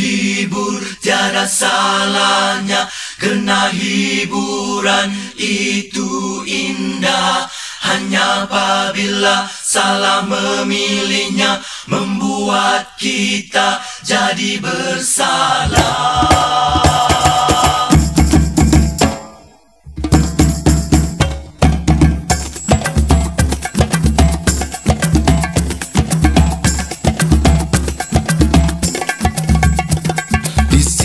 Berhibur tiada salahnya. Kerana hiburan itu indah. Hanya apabila salah memilihnya Membuat kita jadi bersalah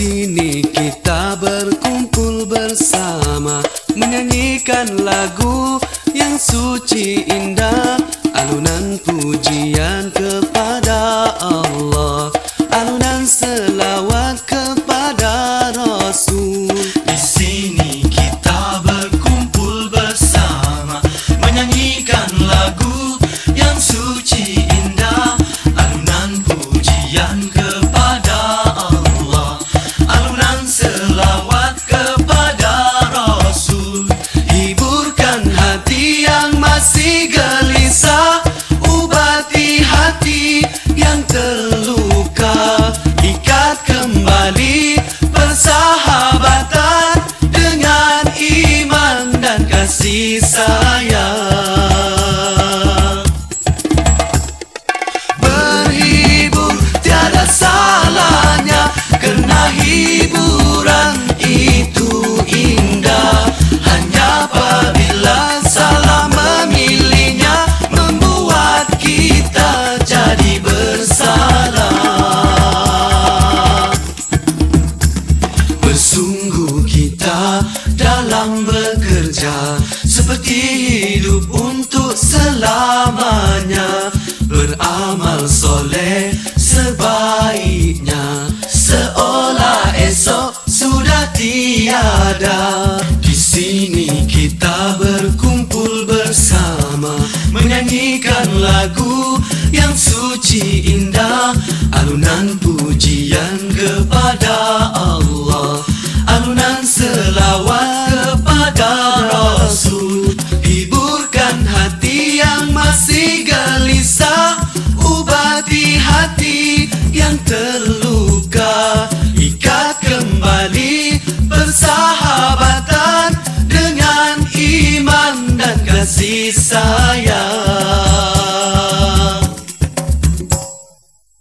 sini kita berkumpul bersama Menyanyikan lagu yang suci indah Alunan pujian kepada Allah. Alunan selawat kasih hidup untuk selamanya Beramal soleh sebaiknya. Seolah esok sudah tiada. Di sini kita berkumpul bersama Menyanyikan lagu yang suci indah Alunan pujian kepada kasih sayang.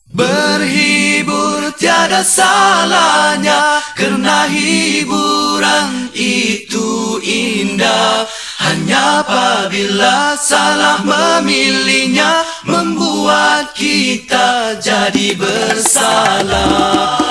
Berhibur tiada salahnya Kerana hiburan itu indah. Hanya apabila salah memilihnya Membuat kita jadi bersalah